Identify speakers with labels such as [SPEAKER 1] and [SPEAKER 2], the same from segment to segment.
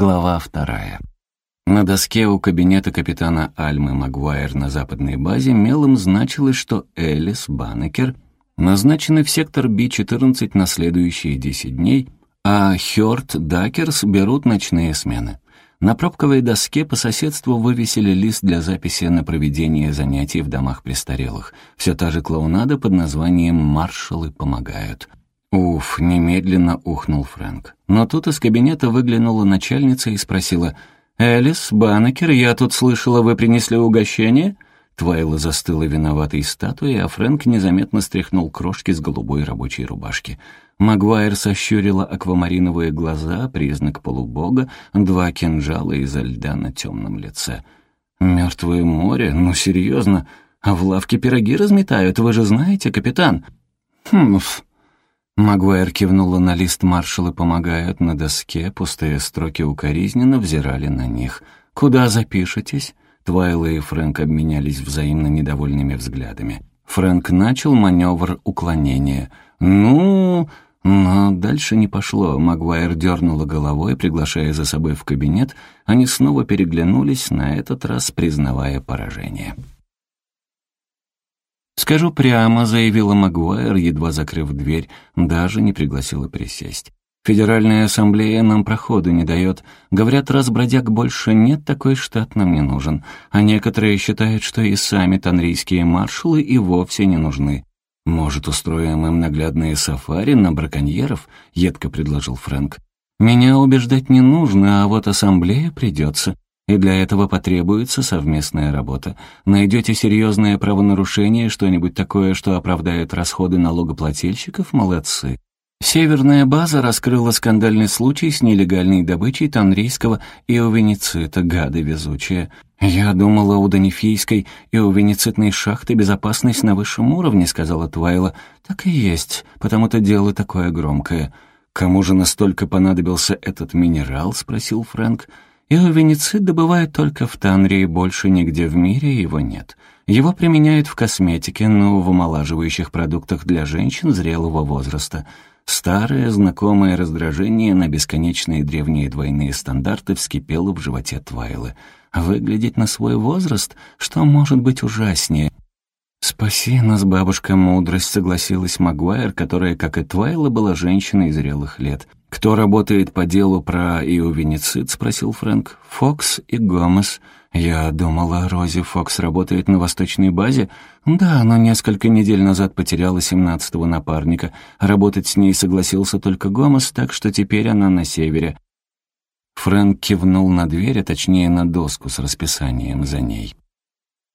[SPEAKER 1] Глава вторая. На доске у кабинета капитана Альмы Магуайр на западной базе мелом значилось, что Элис Банекер назначены в сектор Би-14 на следующие 10 дней, а Хёрд Дакерс берут ночные смены. На пробковой доске по соседству вывесили лист для записи на проведение занятий в домах престарелых. Все та же клоунада под названием «Маршалы помогают». «Уф!» — немедленно ухнул Фрэнк. Но тут из кабинета выглянула начальница и спросила, «Элис, Баннекер, я тут слышала, вы принесли угощение?» Твайла застыла виноватой статуей, а Фрэнк незаметно стряхнул крошки с голубой рабочей рубашки. Магуайр сощурила аквамариновые глаза, признак полубога, два кинжала изо льда на темном лице. «Мертвое море? Ну, серьезно? А в лавке пироги разметают, вы же знаете, капитан?» «Хм, Магуайр кивнула на лист маршалы помогают на доске, пустые строки укоризненно взирали на них. «Куда запишетесь?» Твайла и Фрэнк обменялись взаимно недовольными взглядами. Фрэнк начал маневр уклонения. «Ну...» Но дальше не пошло. Магуайр дернула головой, приглашая за собой в кабинет. Они снова переглянулись, на этот раз признавая поражение. «Скажу прямо», — заявила Магуайр, едва закрыв дверь, даже не пригласила присесть. «Федеральная ассамблея нам проходу не дает. Говорят, раз бродяг больше нет, такой штат нам не нужен. А некоторые считают, что и сами танрийские маршалы и вовсе не нужны. «Может, устроим им наглядные сафари на браконьеров?» — едко предложил Фрэнк. «Меня убеждать не нужно, а вот ассамблея придется. И для этого потребуется совместная работа. Найдете серьезное правонарушение, что-нибудь такое, что оправдает расходы налогоплательщиков, молодцы. Северная база раскрыла скандальный случай с нелегальной добычей танрийского иовеницита, гады везучие. «Я думала, у Данифийской иовеницитной шахты безопасность на высшем уровне», — сказала Твайла. «Так и есть, потому-то дело такое громкое». «Кому же настолько понадобился этот минерал?» — спросил Фрэнк. Иовеницид добывают только в Танрии, больше нигде в мире его нет. Его применяют в косметике, но в омолаживающих продуктах для женщин зрелого возраста. Старое, знакомое раздражение на бесконечные древние двойные стандарты вскипело в животе Твайлы. Выглядеть на свой возраст, что может быть ужаснее? «Спаси нас, бабушка, мудрость», — согласилась Магуайр, которая, как и Твайла, была женщиной зрелых лет — «Кто работает по делу про иовеницид?» — спросил Фрэнк. «Фокс и Гомес». «Я думала, Рози Фокс работает на восточной базе?» «Да, но несколько недель назад потеряла семнадцатого напарника. Работать с ней согласился только Гомес, так что теперь она на севере». Фрэнк кивнул на дверь, а точнее на доску с расписанием за ней.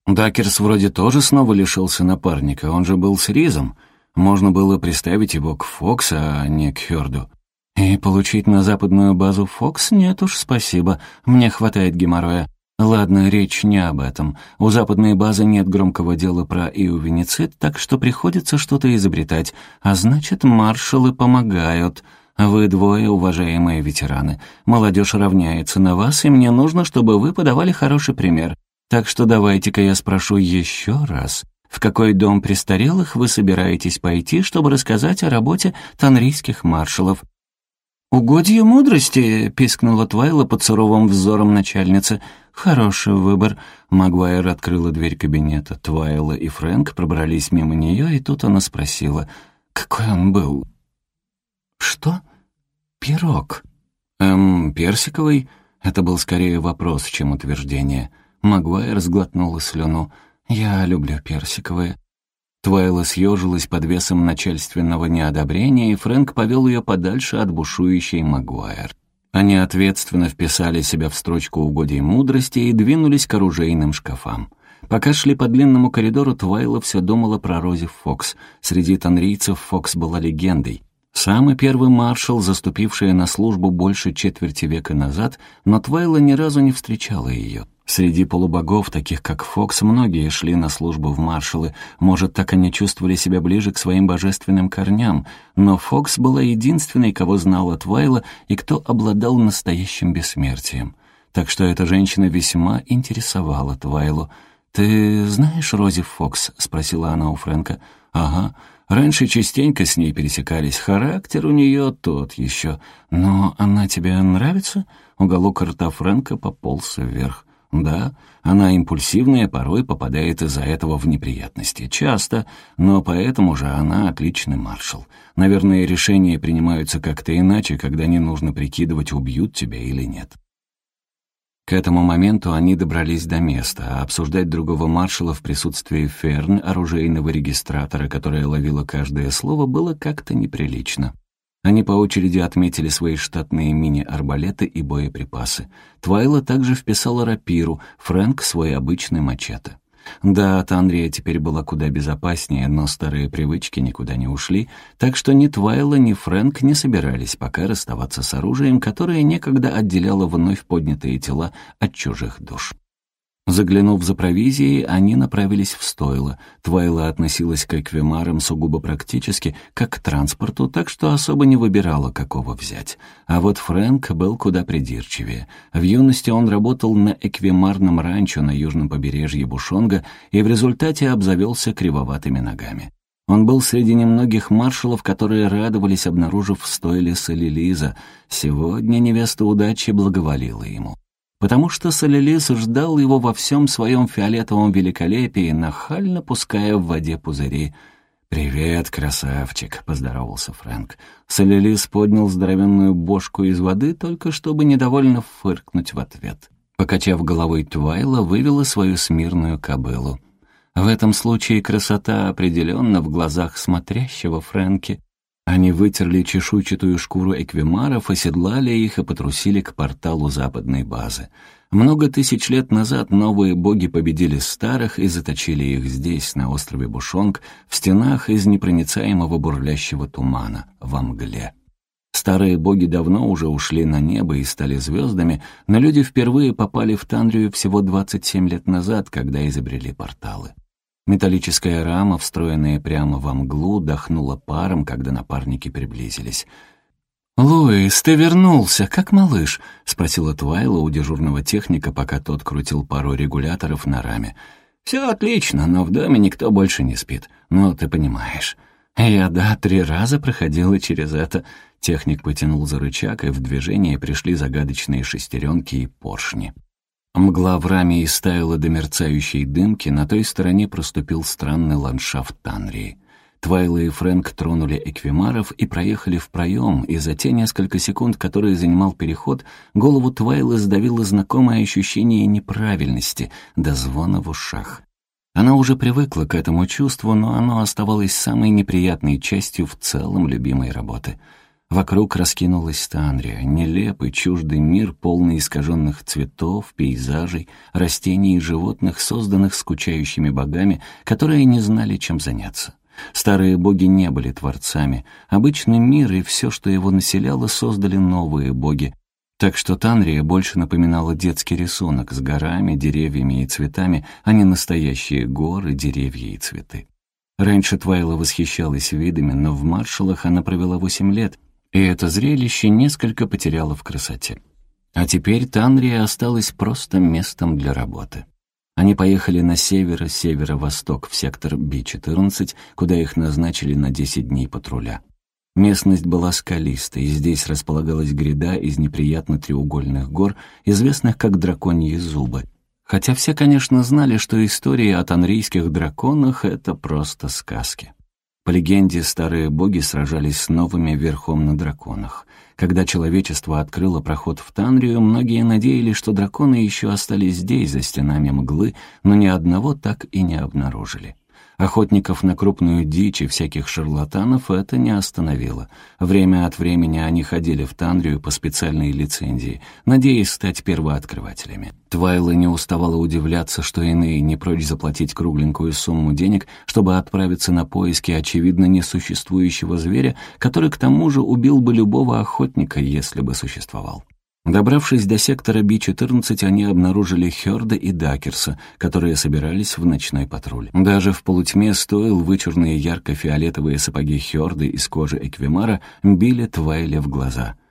[SPEAKER 1] Дакерс вроде тоже снова лишился напарника, он же был с Ризом. Можно было приставить его к Фокс, а не к Хёрду. И получить на западную базу Фокс нет уж, спасибо. Мне хватает геморроя. Ладно, речь не об этом. У западной базы нет громкого дела про иувеницид, так что приходится что-то изобретать. А значит, маршалы помогают. Вы двое, уважаемые ветераны. Молодежь равняется на вас, и мне нужно, чтобы вы подавали хороший пример. Так что давайте-ка я спрошу еще раз. В какой дом престарелых вы собираетесь пойти, чтобы рассказать о работе танрийских маршалов? «Угодье мудрости!» — пискнула Твайла под суровым взором начальницы. «Хороший выбор». Магуайр открыла дверь кабинета. Твайла и Фрэнк пробрались мимо нее, и тут она спросила, «Какой он был?» «Что?» «Пирог». «Эм, персиковый?» Это был скорее вопрос, чем утверждение. Магуайр сглотнула слюну. «Я люблю персиковые». Твайла съежилась под весом начальственного неодобрения, и Фрэнк повел ее подальше от бушующей Магуайр. Они ответственно вписали себя в строчку угодий мудрости и двинулись к оружейным шкафам. Пока шли по длинному коридору, Твайла все думала про Рози Фокс. Среди танрийцев Фокс была легендой. Самый первый маршал, заступившая на службу больше четверти века назад, но Твайла ни разу не встречала ее. Среди полубогов, таких как Фокс, многие шли на службу в маршалы. Может, так они чувствовали себя ближе к своим божественным корням. Но Фокс была единственной, кого знала Твайла и кто обладал настоящим бессмертием. Так что эта женщина весьма интересовала Твайлу. «Ты знаешь Рози Фокс?» — спросила она у Фрэнка. «Ага. Раньше частенько с ней пересекались. Характер у нее тот еще. Но она тебе нравится?» Уголок рта Фрэнка пополз вверх. Да, она импульсивная, порой попадает из-за этого в неприятности. Часто, но поэтому же она отличный маршал. Наверное, решения принимаются как-то иначе, когда не нужно прикидывать, убьют тебя или нет. К этому моменту они добрались до места, а обсуждать другого маршала в присутствии Ферн, оружейного регистратора, которая ловила каждое слово, было как-то неприлично. Они по очереди отметили свои штатные мини-арбалеты и боеприпасы. Твайла также вписала рапиру, Фрэнк — свой обычный мачете. Да, от Андрея теперь была куда безопаснее, но старые привычки никуда не ушли, так что ни Твайла, ни Фрэнк не собирались пока расставаться с оружием, которое некогда отделяло вновь поднятые тела от чужих душ. Заглянув за провизией, они направились в стойло. Твайла относилась к эквимарам сугубо практически, как к транспорту, так что особо не выбирала, какого взять. А вот Фрэнк был куда придирчивее. В юности он работал на эквимарном ранчо на южном побережье Бушонга и в результате обзавелся кривоватыми ногами. Он был среди немногих маршалов, которые радовались, обнаружив в стойле Солилиза. Сегодня невеста удачи благоволила ему потому что Солелис ждал его во всем своем фиолетовом великолепии, нахально пуская в воде пузыри. «Привет, красавчик», — поздоровался Фрэнк. Солелис поднял здоровенную бошку из воды, только чтобы недовольно фыркнуть в ответ. Покачав головой Твайла, вывела свою смирную кобылу. В этом случае красота определенно в глазах смотрящего Фрэнки. Они вытерли чешуйчатую шкуру эквимаров, оседлали их и потрусили к порталу западной базы. Много тысяч лет назад новые боги победили старых и заточили их здесь, на острове Бушонг, в стенах из непроницаемого бурлящего тумана, во мгле. Старые боги давно уже ушли на небо и стали звездами, но люди впервые попали в Тандрию всего 27 лет назад, когда изобрели порталы. Металлическая рама, встроенная прямо во мглу, дохнула паром, когда напарники приблизились. «Луис, ты вернулся, как малыш?» — спросила Твайла у дежурного техника, пока тот крутил пару регуляторов на раме. «Все отлично, но в доме никто больше не спит. Ну, ты понимаешь». «Я, да, три раза проходила через это». Техник потянул за рычаг, и в движение пришли загадочные шестеренки и поршни. Мгла в раме истаяла до мерцающей дымки, на той стороне проступил странный ландшафт Танрии. Твайла и Фрэнк тронули эквимаров и проехали в проем, и за те несколько секунд, которые занимал переход, голову Твайлы сдавило знакомое ощущение неправильности до звона в ушах. Она уже привыкла к этому чувству, но оно оставалось самой неприятной частью в целом любимой работы — Вокруг раскинулась Танрия, нелепый, чуждый мир, полный искаженных цветов, пейзажей, растений и животных, созданных скучающими богами, которые не знали, чем заняться. Старые боги не были творцами. Обычный мир и все, что его населяло, создали новые боги. Так что Танрия больше напоминала детский рисунок с горами, деревьями и цветами, а не настоящие горы, деревья и цветы. Раньше Твайла восхищалась видами, но в маршалах она провела восемь лет, и это зрелище несколько потеряло в красоте. А теперь Танрия осталась просто местом для работы. Они поехали на север северо-восток в сектор Би-14, куда их назначили на 10 дней патруля. Местность была скалистой, и здесь располагалась гряда из неприятно треугольных гор, известных как драконьи зубы. Хотя все, конечно, знали, что истории о танрийских драконах — это просто сказки. По легенде, старые боги сражались с новыми верхом на драконах. Когда человечество открыло проход в Танрию, многие надеялись, что драконы еще остались здесь, за стенами мглы, но ни одного так и не обнаружили. Охотников на крупную дичь и всяких шарлатанов это не остановило. Время от времени они ходили в Тандрию по специальной лицензии, надеясь стать первооткрывателями. Твайла не уставала удивляться, что иные не прочь заплатить кругленькую сумму денег, чтобы отправиться на поиски очевидно несуществующего зверя, который к тому же убил бы любого охотника, если бы существовал. Добравшись до сектора Би-14, они обнаружили Хёрда и Дакерса, которые собирались в ночной патруль. Даже в полутьме стоил вычурные ярко-фиолетовые сапоги Хёрды из кожи Эквимара били Твайле в глаза —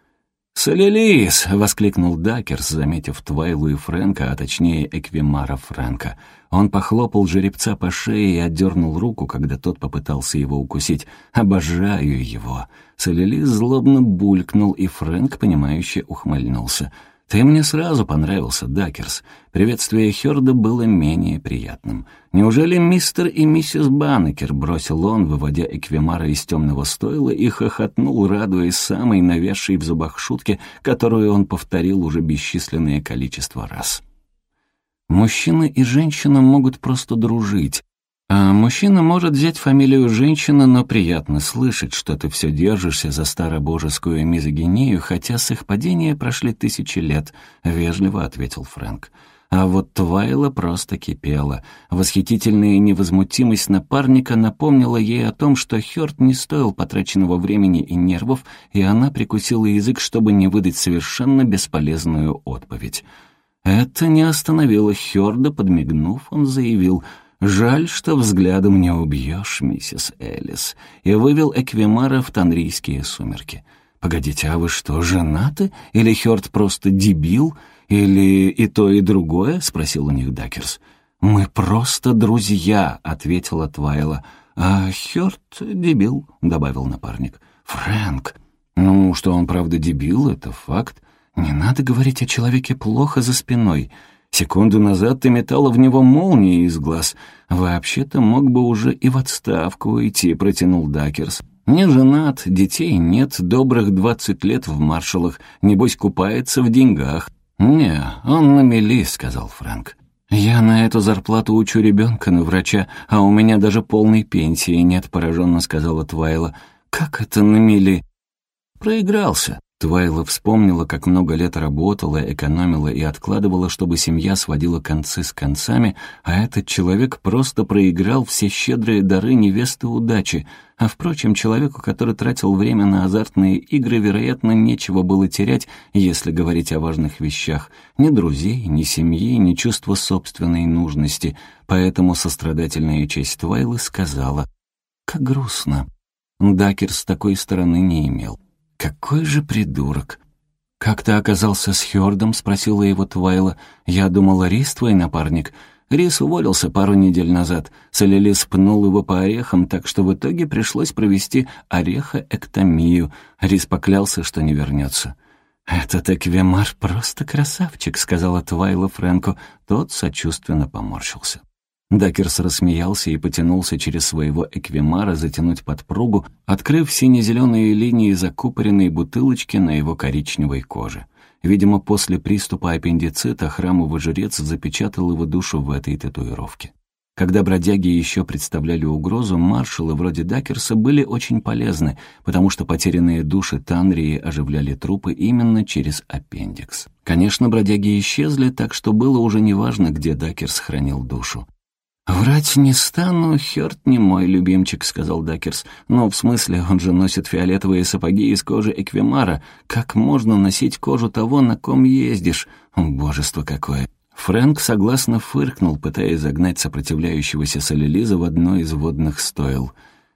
[SPEAKER 1] «Солелис!» — воскликнул Дакерс, заметив Твайлу и Фрэнка, а точнее Эквимара Фрэнка. Он похлопал жеребца по шее и отдернул руку, когда тот попытался его укусить. «Обожаю его!» Солелис злобно булькнул, и Фрэнк, понимающе ухмыльнулся. «Ты мне сразу понравился, Дакерс». Приветствие Хёрда было менее приятным. «Неужели мистер и миссис Баннекер?» — бросил он, выводя Эквимара из темного стойла и хохотнул, радуясь самой навязшей в зубах шутке, которую он повторил уже бесчисленное количество раз. Мужчина и женщина могут просто дружить, а мужчина может взять фамилию женщины, но приятно слышать, что ты все держишься за старобожескую мизогинею, хотя с их падения прошли тысячи лет», — вежливо ответил Фрэнк. А вот Твайла просто кипела. Восхитительная невозмутимость напарника напомнила ей о том, что Хёрд не стоил потраченного времени и нервов, и она прикусила язык, чтобы не выдать совершенно бесполезную отповедь. Это не остановило Хёрда, подмигнув, он заявил — «Жаль, что взглядом не убьешь, миссис Элис», и вывел Эквимара в танрийские сумерки. «Погодите, а вы что, женаты? Или Хёрд просто дебил? Или и то, и другое?» — спросил у них Дакерс. «Мы просто друзья», — ответила Твайла. «А Хёрд дебил», — добавил напарник. «Фрэнк, ну, что он правда дебил, это факт. Не надо говорить о человеке плохо за спиной». Секунду назад ты метала в него молнии из глаз. Вообще-то мог бы уже и в отставку уйти», — протянул Дакерс. «Не женат, детей нет, добрых двадцать лет в маршалах, небось купается в деньгах». «Не, он на мели», — сказал Фрэнк. «Я на эту зарплату учу ребенка на врача, а у меня даже полной пенсии нет», — пораженно сказала Твайла. «Как это на мели?» «Проигрался. Твайла вспомнила, как много лет работала, экономила и откладывала, чтобы семья сводила концы с концами, а этот человек просто проиграл все щедрые дары невесты удачи. А впрочем, человеку, который тратил время на азартные игры, вероятно, нечего было терять, если говорить о важных вещах. Ни друзей, ни семьи, ни чувства собственной нужности. Поэтому сострадательная честь Твайлы сказала «Как грустно». Дакер с такой стороны не имел. «Какой же придурок!» «Как ты оказался с Хёрдом?» — спросила его Твайла. «Я думала, Рис твой напарник». Рис уволился пару недель назад. Солелис пнул его по орехам, так что в итоге пришлось провести орехоэктомию. Рис поклялся, что не вернется. «Этот Эквемар просто красавчик», — сказала Твайла Фрэнку. Тот сочувственно поморщился. Дакерс рассмеялся и потянулся через своего эквимара затянуть подпругу, открыв сине-зеленые линии закупоренной бутылочки на его коричневой коже. Видимо, после приступа аппендицита храмовый жрец запечатал его душу в этой татуировке. Когда бродяги еще представляли угрозу, маршалы вроде Дакерса были очень полезны, потому что потерянные души Танрии оживляли трупы именно через аппендикс. Конечно, бродяги исчезли, так что было уже неважно, где Дакерс хранил душу. «Врать не стану, Хёрд не мой любимчик», — сказал Дакерс. «Но в смысле, он же носит фиолетовые сапоги из кожи Эквимара. Как можно носить кожу того, на ком ездишь? Божество какое!» Фрэнк согласно фыркнул, пытаясь загнать сопротивляющегося Солелиза в одно из водных стойл.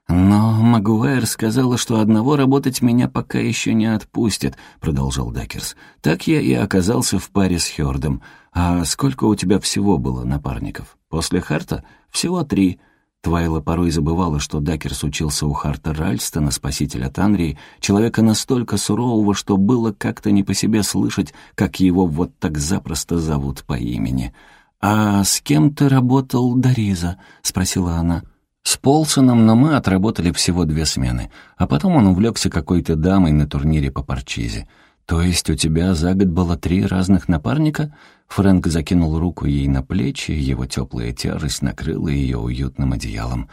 [SPEAKER 1] «Но Магуайр сказала, что одного работать меня пока еще не отпустят», — продолжал Дакерс. «Так я и оказался в паре с Хёрдом. А сколько у тебя всего было напарников?» После Харта всего три. Твайла порой забывала, что Дакерс учился у Харта Ральстона, спасителя Танрии, человека настолько сурового, что было как-то не по себе слышать, как его вот так запросто зовут по имени. «А с кем ты работал, Дариза?» — спросила она. «С Полсоном, но мы отработали всего две смены, а потом он увлекся какой-то дамой на турнире по парчизе. То есть у тебя за год было три разных напарника?» Фрэнк закинул руку ей на плечи, его теплая тяжесть накрыла ее уютным одеялом.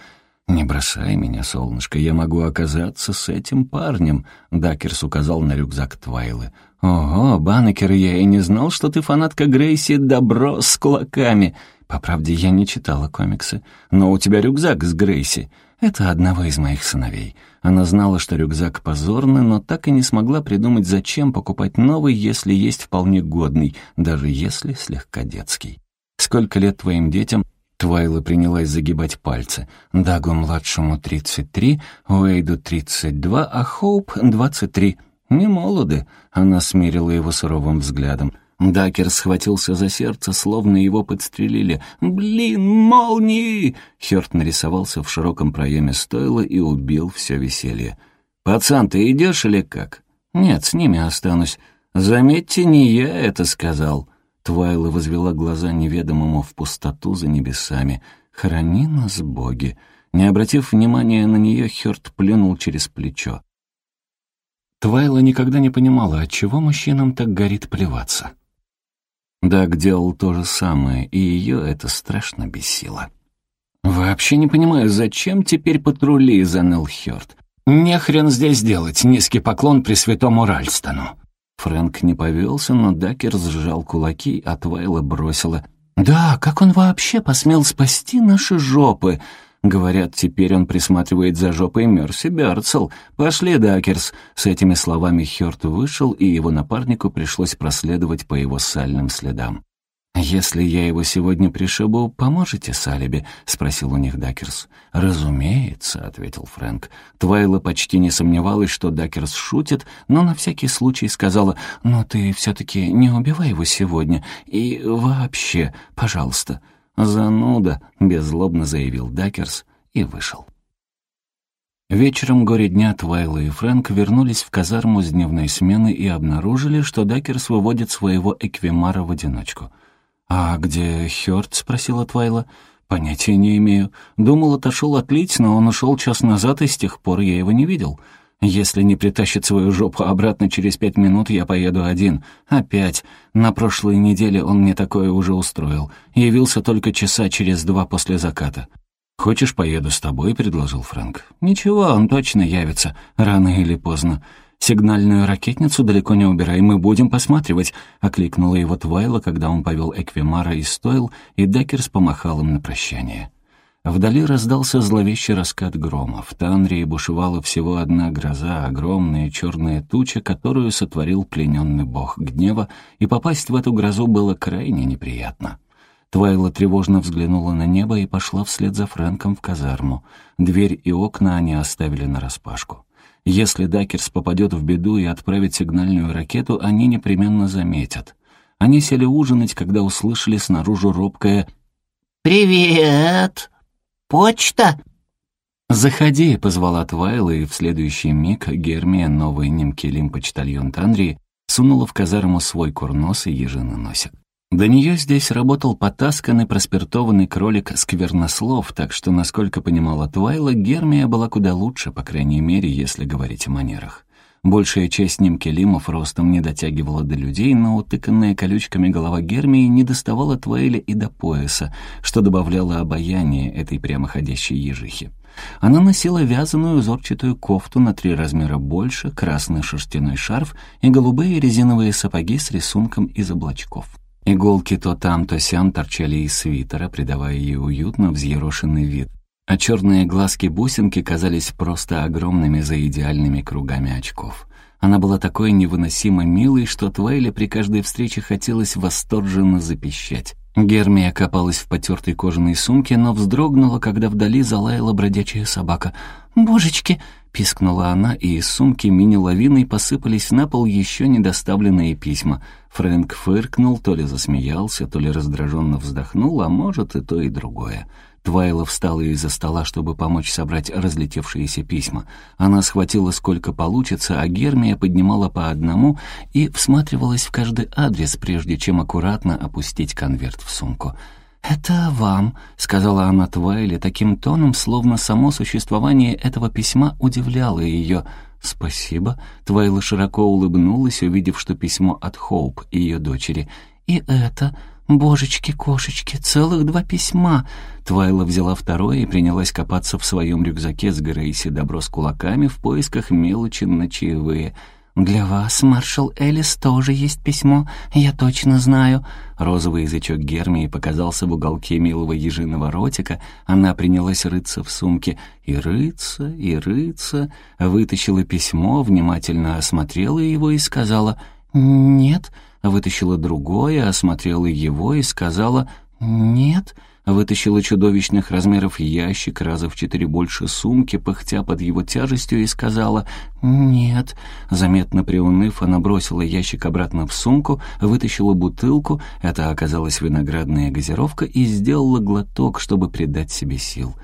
[SPEAKER 1] «Не бросай меня, солнышко, я могу оказаться с этим парнем», — Дакерс указал на рюкзак Твайлы. «Ого, Баннекер, я и не знал, что ты фанатка Грейси Добро с кулаками. По правде, я не читала комиксы, но у тебя рюкзак с Грейси. Это одного из моих сыновей. Она знала, что рюкзак позорный, но так и не смогла придумать, зачем покупать новый, если есть вполне годный, даже если слегка детский. «Сколько лет твоим детям?» Твайла принялась загибать пальцы. Дагу-младшему 33, Уэйду 32, а Хоуп 23. «Не молоды», — она смирила его суровым взглядом. Дакер схватился за сердце, словно его подстрелили. «Блин, молнии!» Хёрт нарисовался в широком проеме стойла и убил все веселье. «Пацан, ты идешь или как?» «Нет, с ними останусь. «Заметьте, не я это сказал». Твайла возвела глаза неведомому в пустоту за небесами. «Храни нас, боги!» Не обратив внимания на нее, Хёрд плюнул через плечо. Твайла никогда не понимала, отчего мужчинам так горит плеваться. Даг делал то же самое, и ее это страшно бесило. «Вообще не понимаю, зачем теперь патрули?» — заныл Хёрд. «Не хрен здесь делать, низкий поклон Пресвятому Ральстону». Фрэнк не повелся, но Дакер сжал кулаки, а Твайла бросила. «Да, как он вообще посмел спасти наши жопы?» Говорят, теперь он присматривает за жопой Мерси Бёрцел. Пошли, Дакерс. С этими словами Хёрд вышел, и его напарнику пришлось проследовать по его сальным следам. «Если я его сегодня пришибу, поможете с алиби?» — спросил у них Дакерс. «Разумеется», — ответил Фрэнк. Твайла почти не сомневалась, что Дакерс шутит, но на всякий случай сказала, «Но ты все-таки не убивай его сегодня. И вообще, пожалуйста». «Зануда», — беззлобно заявил Дакерс и вышел. Вечером горедня Твайла и Фрэнк вернулись в казарму с дневной смены и обнаружили, что Дакерс выводит своего эквимара в одиночку. «А где Хёрд?» — спросила Твайла. «Понятия не имею. Думал, отошел отлить, но он ушел час назад, и с тех пор я его не видел». Если не притащит свою жопу обратно через пять минут, я поеду один. Опять. На прошлой неделе он мне такое уже устроил. Явился только часа через два после заката. «Хочешь, поеду с тобой?» — предложил Фрэнк. «Ничего, он точно явится, рано или поздно. Сигнальную ракетницу далеко не убирай, мы будем посматривать», — окликнула его Твайла, когда он повел Эквимара из стойл, и Деккерс помахал им на прощание. Вдали раздался зловещий раскат грома. В Танрии бушевала всего одна гроза, огромная черная туча, которую сотворил плененный бог гнева, и попасть в эту грозу было крайне неприятно. Твайла тревожно взглянула на небо и пошла вслед за Фрэнком в казарму. Дверь и окна они оставили нараспашку. Если Дакерс попадет в беду и отправит сигнальную ракету, они непременно заметят. Они сели ужинать, когда услышали снаружи робкое «Привет!» Почта?» «Заходи», — позвала Твайла, и в следующий миг Гермия, новый немкелим-почтальон Танрии, сунула в казарму свой курнос и ежиный носик. До нее здесь работал потасканный проспиртованный кролик Сквернослов, так что, насколько понимала Твайла, Гермия была куда лучше, по крайней мере, если говорить о манерах. Большая часть Нимкелимов ростом не дотягивала до людей, но утыканная колючками голова Гермии не доставала Твейля и до пояса, что добавляло обаяние этой прямоходящей ежихи. Она носила вязаную узорчатую кофту на три размера больше, красный шерстяной шарф и голубые резиновые сапоги с рисунком из облачков. Иголки то там, то сям торчали из свитера, придавая ей уютно взъерошенный вид а черные глазки-бусинки казались просто огромными за идеальными кругами очков. Она была такой невыносимо милой, что Твайле при каждой встрече хотелось восторженно запищать. Гермия копалась в потертой кожаной сумке, но вздрогнула, когда вдали залаяла бродячая собака. «Божечки!» — пискнула она, и из сумки мини-лавиной посыпались на пол еще недоставленные письма. Фрэнк фыркнул, то ли засмеялся, то ли раздраженно вздохнул, а может и то, и другое. Твайла встала из-за стола, чтобы помочь собрать разлетевшиеся письма. Она схватила сколько получится, а Гермия поднимала по одному и всматривалась в каждый адрес, прежде чем аккуратно опустить конверт в сумку. «Это вам», — сказала она Твайле таким тоном, словно само существование этого письма удивляло ее. «Спасибо». Твайла широко улыбнулась, увидев, что письмо от Хоуп, ее дочери. «И это...» «Божечки-кошечки, целых два письма!» Твайла взяла второе и принялась копаться в своем рюкзаке с Грейси добро с кулаками в поисках мелочи на чаевые. «Для вас, маршал Элис, тоже есть письмо, я точно знаю». Розовый язычок Гермии показался в уголке милого ежиного ротика. Она принялась рыться в сумке. И рыться, и рыться. Вытащила письмо, внимательно осмотрела его и сказала «Нет» вытащила другое, осмотрела его и сказала «нет», вытащила чудовищных размеров ящик, раза в четыре больше сумки, пыхтя под его тяжестью, и сказала «нет». Заметно приуныв, она бросила ящик обратно в сумку, вытащила бутылку, это оказалась виноградная газировка, и сделала глоток, чтобы придать себе сил.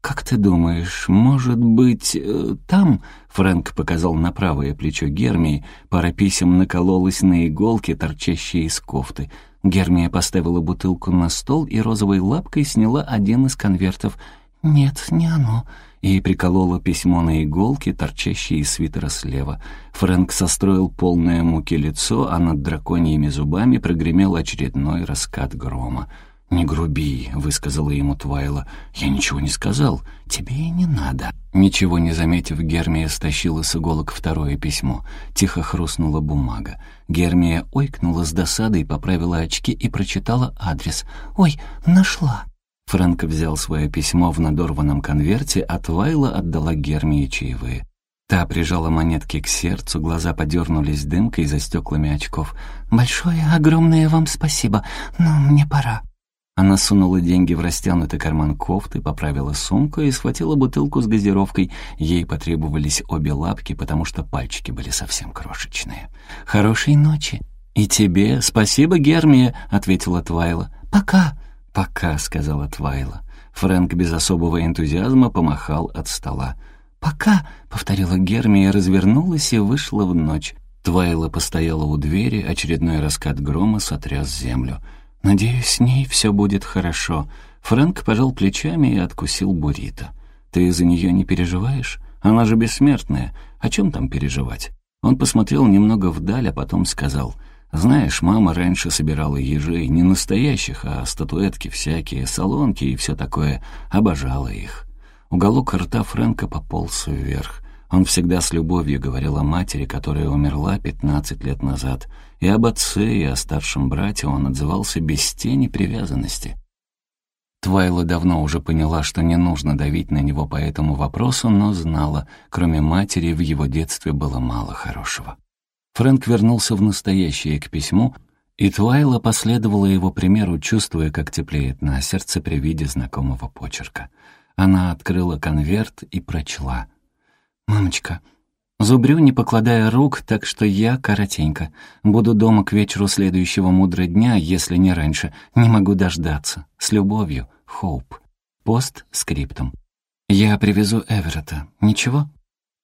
[SPEAKER 1] «Как ты думаешь, может быть, э, там...» Фрэнк показал на правое плечо Гермии. Пара писем накололась на иголки, торчащие из кофты. Гермия поставила бутылку на стол и розовой лапкой сняла один из конвертов. «Нет, не оно», и приколола письмо на иголке, торчащие из свитера слева. Фрэнк состроил полное муки лицо, а над драконьими зубами прогремел очередной раскат грома. «Не груби», — высказала ему Твайла. «Я ничего не сказал. Тебе и не надо». Ничего не заметив, Гермия стащила с иголок второе письмо. Тихо хрустнула бумага. Гермия ойкнула с досадой, поправила очки и прочитала адрес. «Ой, нашла». Фрэнк взял свое письмо в надорванном конверте, а Твайла отдала Гермии чаевые. Та прижала монетки к сердцу, глаза подернулись дымкой за стеклами очков. «Большое, огромное вам спасибо, но мне пора». Она сунула деньги в растянутый карман кофты, поправила сумку и схватила бутылку с газировкой. Ей потребовались обе лапки, потому что пальчики были совсем крошечные. «Хорошей ночи!» «И тебе спасибо, Гермия!» — ответила Твайла. «Пока!» «Пока», — сказала Твайла. Фрэнк без особого энтузиазма помахал от стола. «Пока», — повторила Гермия, развернулась и вышла в ночь. Твайла постояла у двери, очередной раскат грома сотряс землю. «Надеюсь, с ней все будет хорошо». Фрэнк пожал плечами и откусил буррито. «Ты за нее не переживаешь? Она же бессмертная. О чем там переживать?» Он посмотрел немного вдаль, а потом сказал, «Знаешь, мама раньше собирала ежей, не настоящих, а статуэтки всякие, салонки и все такое. Обожала их». Уголок рта Фрэнка пополз вверх. Он всегда с любовью говорил о матери, которая умерла пятнадцать лет назад, и об отце, и о старшем брате он отзывался без тени привязанности. Твайла давно уже поняла, что не нужно давить на него по этому вопросу, но знала, кроме матери, в его детстве было мало хорошего. Фрэнк вернулся в настоящее к письму, и Твайла последовала его примеру, чувствуя, как теплеет на сердце при виде знакомого почерка. Она открыла конверт и прочла. «Мамочка, Зубрю, не покладая рук, так что я коротенько. Буду дома к вечеру следующего мудрого дня, если не раньше. Не могу дождаться. С любовью, Хоуп. Пост скриптум. Я привезу Эверетта. Ничего?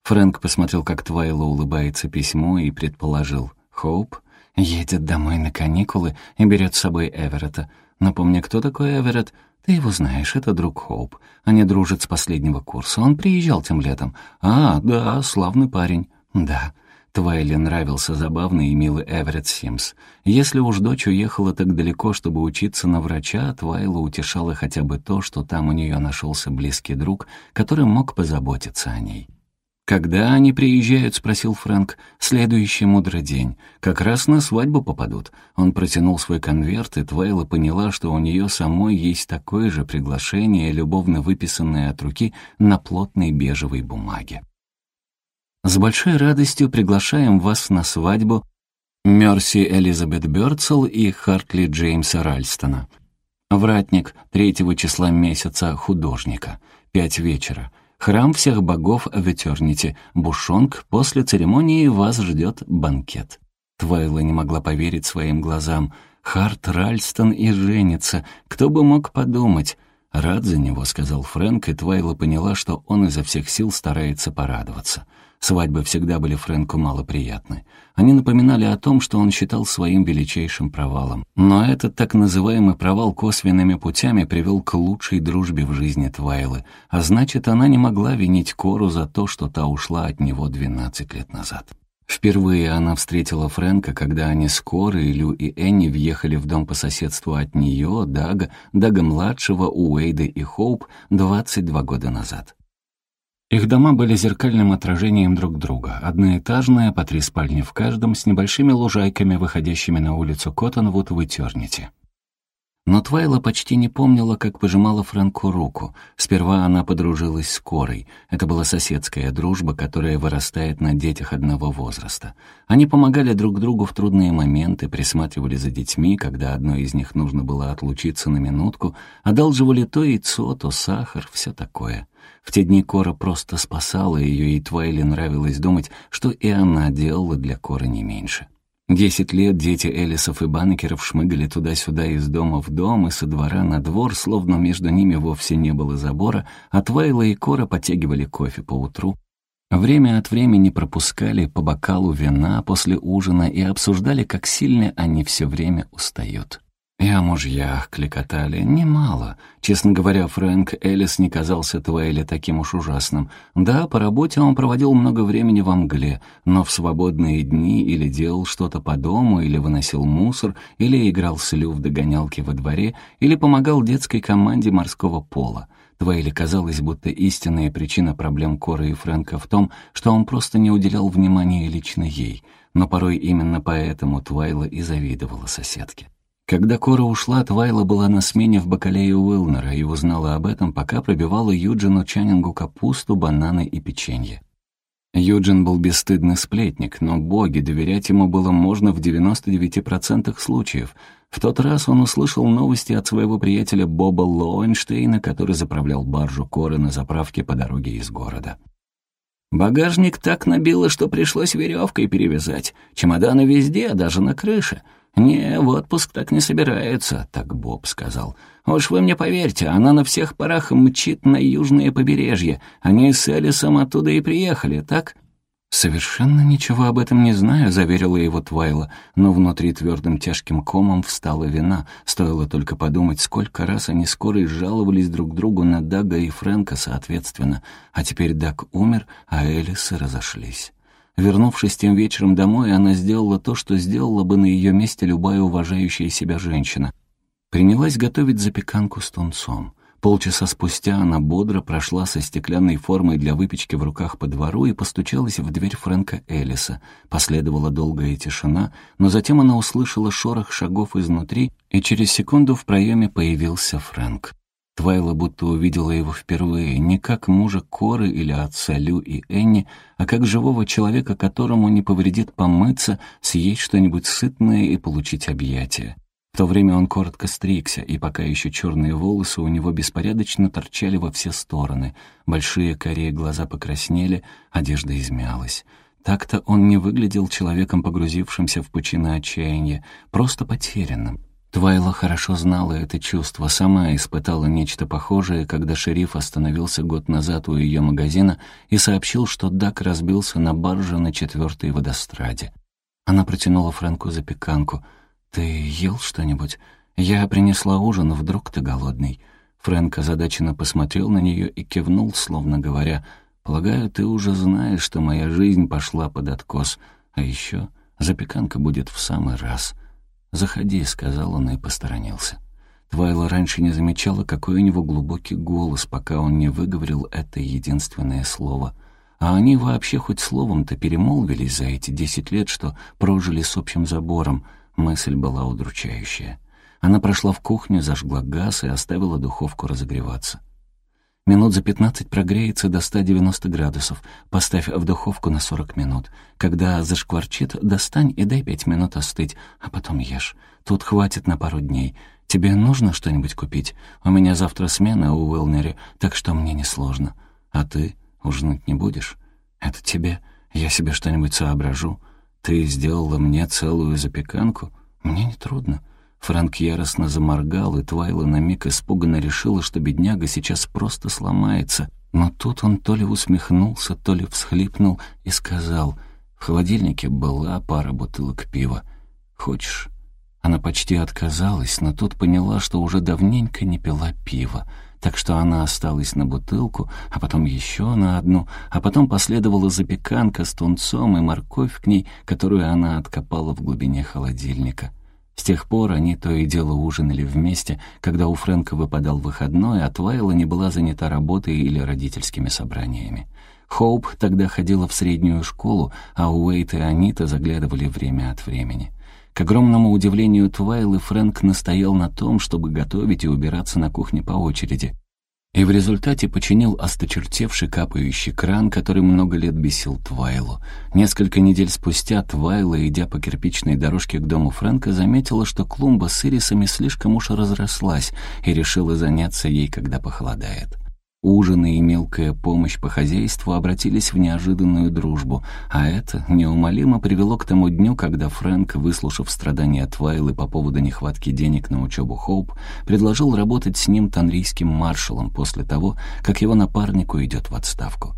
[SPEAKER 1] Фрэнк посмотрел, как Твайла улыбается письму, и предположил. Хоуп едет домой на каникулы и берет с собой Эверетта. Напомни, кто такой Эверетт? Ты его знаешь, это друг Хоуп. Они дружат с последнего курса. Он приезжал тем летом. А, да, славный парень. Да. Твайли нравился забавный и милый Эверетт Симс. Если уж дочь уехала так далеко, чтобы учиться на врача, Твайла утешала хотя бы то, что там у нее нашелся близкий друг, который мог позаботиться о ней. «Когда они приезжают?» — спросил Фрэнк. «Следующий мудрый день. Как раз на свадьбу попадут». Он протянул свой конверт, и Твайла поняла, что у нее самой есть такое же приглашение, любовно выписанное от руки на плотной бежевой бумаге. «С большой радостью приглашаем вас на свадьбу Мерси Элизабет Бёрцел и Хартли Джеймса Ральстона. Вратник третьего числа месяца художника. Пять вечера. Храм всех богов в Этернити. Бушонг, после церемонии вас ждет банкет». Твайла не могла поверить своим глазам. Харт Ральстон и женится. Кто бы мог подумать? «Рад за него», — сказал Фрэнк, и Твайла поняла, что он изо всех сил старается порадоваться. Свадьбы всегда были Фрэнку малоприятны. Они напоминали о том, что он считал своим величайшим провалом. Но этот так называемый провал косвенными путями привел к лучшей дружбе в жизни Твайлы, а значит, она не могла винить Кору за то, что та ушла от него 12 лет назад. Впервые она встретила Фрэнка, когда они с Корой, Лю и Энни въехали в дом по соседству от нее, Дага, Дага-младшего, Уэйда и Хоуп 22 года назад. Их дома были зеркальным отражением друг друга. Одноэтажная, по три спальни в каждом, с небольшими лужайками, выходящими на улицу Коттонвуд в Этернити. Но Твайла почти не помнила, как пожимала Фрэнку руку. Сперва она подружилась с Корой. Это была соседская дружба, которая вырастает на детях одного возраста. Они помогали друг другу в трудные моменты, присматривали за детьми, когда одной из них нужно было отлучиться на минутку, одалживали то яйцо, то сахар, все такое. В те дни Кора просто спасала ее, и Твайли нравилось думать, что и она делала для Коры не меньше. Десять лет дети Элисов и Баннекеров шмыгали туда-сюда из дома в дом и со двора на двор, словно между ними вовсе не было забора, а Твайла и Кора подтягивали кофе по утру. Время от времени пропускали по бокалу вина после ужина и обсуждали, как сильно они все время устают. И о мужьях кликотали немало. Честно говоря, Фрэнк Эллис не казался Твейли таким уж ужасным. Да, по работе он проводил много времени в Англии, но в свободные дни или делал что-то по дому, или выносил мусор, или играл слю в догонялки во дворе, или помогал детской команде морского пола. Твейли казалось, будто истинная причина проблем Коры и Фрэнка в том, что он просто не уделял внимания лично ей, но порой именно поэтому Твайла и завидовала соседке. Когда Кора ушла, Твайла была на смене в бакалее Уилнера и узнала об этом, пока пробивала Юджину Чанингу капусту, бананы и печенье. Юджин был бесстыдный сплетник, но боги, доверять ему было можно в 99% случаев. В тот раз он услышал новости от своего приятеля Боба Лоуэнштейна, который заправлял баржу Коры на заправке по дороге из города. «Багажник так набило, что пришлось веревкой перевязать. Чемоданы везде, даже на крыше. «Не, в отпуск так не собирается», — так Боб сказал. «Уж вы мне поверьте, она на всех парах мчит на южное побережье. Они с Элисом оттуда и приехали, так?» «Совершенно ничего об этом не знаю», — заверила его Твайла, но внутри твердым тяжким комом встала вина. Стоило только подумать, сколько раз они скоро и жаловались друг другу на Дага и Фрэнка соответственно. А теперь Даг умер, а Элисы разошлись. Вернувшись тем вечером домой, она сделала то, что сделала бы на ее месте любая уважающая себя женщина. Принялась готовить запеканку с тунцом. Полчаса спустя она бодро прошла со стеклянной формой для выпечки в руках по двору и постучалась в дверь Фрэнка Эллиса. Последовала долгая тишина, но затем она услышала шорох шагов изнутри, и через секунду в проеме появился Фрэнк. Твайла будто увидела его впервые, не как мужа Коры или отца Лю и Энни, а как живого человека, которому не повредит помыться, съесть что-нибудь сытное и получить объятия. В то время он коротко стригся, и пока еще черные волосы у него беспорядочно торчали во все стороны, большие корее глаза покраснели, одежда измялась. Так-то он не выглядел человеком, погрузившимся в пучины отчаяния, просто потерянным. Твайла хорошо знала это чувство, сама испытала нечто похожее, когда шериф остановился год назад у ее магазина и сообщил, что Дак разбился на барже на четвертой водостраде. Она протянула Фрэнку запеканку. «Ты ел что-нибудь? Я принесла ужин, вдруг ты голодный?» Фрэнк озадаченно посмотрел на нее и кивнул, словно говоря, «Полагаю, ты уже знаешь, что моя жизнь пошла под откос, а еще запеканка будет в самый раз». «Заходи», — сказал он и посторонился. Твайла раньше не замечала, какой у него глубокий голос, пока он не выговорил это единственное слово. А они вообще хоть словом-то перемолвились за эти десять лет, что прожили с общим забором. Мысль была удручающая. Она прошла в кухню, зажгла газ и оставила духовку разогреваться. Минут за пятнадцать прогреется до 190 градусов. Поставь в духовку на 40 минут. Когда зашкварчит, достань и дай пять минут остыть, а потом ешь. Тут хватит на пару дней. Тебе нужно что-нибудь купить? У меня завтра смена у Уилнери, так что мне несложно. А ты ужинать не будешь? Это тебе. Я себе что-нибудь соображу. Ты сделала мне целую запеканку? Мне не трудно. Фрэнк яростно заморгал, и Твайла на миг испуганно решила, что бедняга сейчас просто сломается. Но тут он то ли усмехнулся, то ли всхлипнул и сказал, «В холодильнике была пара бутылок пива. Хочешь?» Она почти отказалась, но тут поняла, что уже давненько не пила пива. Так что она осталась на бутылку, а потом еще на одну, а потом последовала запеканка с тунцом и морковь к ней, которую она откопала в глубине холодильника. С тех пор они то и дело ужинали вместе, когда у Фрэнка выпадал выходной, а Твайла не была занята работой или родительскими собраниями. Хоуп тогда ходила в среднюю школу, а Уэйт и Анита заглядывали время от времени. К огромному удивлению Твайлы Фрэнк настоял на том, чтобы готовить и убираться на кухне по очереди и в результате починил осточертевший капающий кран, который много лет бесил Твайлу. Несколько недель спустя Твайла, идя по кирпичной дорожке к дому Фрэнка, заметила, что клумба с ирисами слишком уж разрослась и решила заняться ей, когда похолодает. Ужины и мелкая помощь по хозяйству обратились в неожиданную дружбу, а это неумолимо привело к тому дню, когда Фрэнк, выслушав страдания Твайлы по поводу нехватки денег на учебу Хоуп, предложил работать с ним танрийским маршалом после того, как его напарник уйдет в отставку.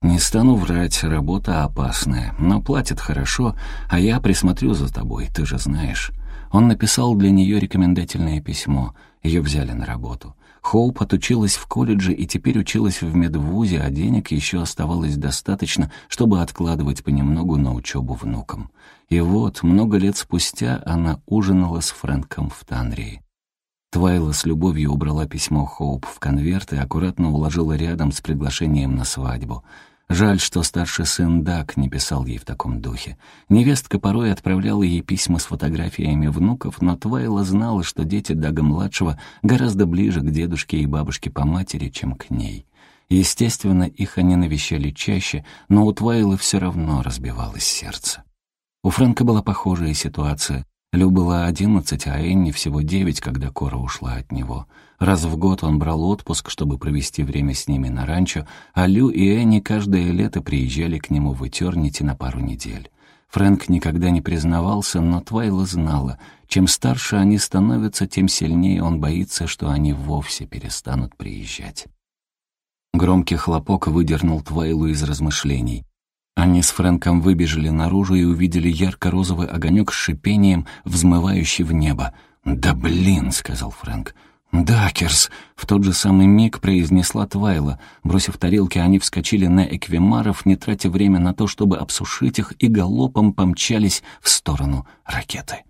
[SPEAKER 1] «Не стану врать, работа опасная, но платят хорошо, а я присмотрю за тобой, ты же знаешь». Он написал для нее рекомендательное письмо, ее взяли на работу. Хоуп отучилась в колледже и теперь училась в медвузе, а денег еще оставалось достаточно, чтобы откладывать понемногу на учебу внукам. И вот, много лет спустя, она ужинала с Фрэнком в Танрии. Твайла с любовью убрала письмо Хоуп в конверт и аккуратно уложила рядом с приглашением на свадьбу — Жаль, что старший сын Дак не писал ей в таком духе. Невестка порой отправляла ей письма с фотографиями внуков, но Твайла знала, что дети Дага-младшего гораздо ближе к дедушке и бабушке по матери, чем к ней. Естественно, их они навещали чаще, но у Твайлы все равно разбивалось сердце. У Фрэнка была похожая ситуация. Лю было одиннадцать, а Энни всего девять, когда Кора ушла от него. Раз в год он брал отпуск, чтобы провести время с ними на ранчо, а Лю и Энни каждое лето приезжали к нему в Этернити на пару недель. Фрэнк никогда не признавался, но Твайла знала, чем старше они становятся, тем сильнее он боится, что они вовсе перестанут приезжать. Громкий хлопок выдернул Твайлу из размышлений. Они с Фрэнком выбежали наружу и увидели ярко-розовый огонек с шипением, взмывающий в небо. «Да блин!» — сказал Фрэнк. «Дакерс!» — в тот же самый миг произнесла Твайла. Бросив тарелки, они вскочили на эквимаров, не тратя время на то, чтобы обсушить их, и галопом помчались в сторону ракеты.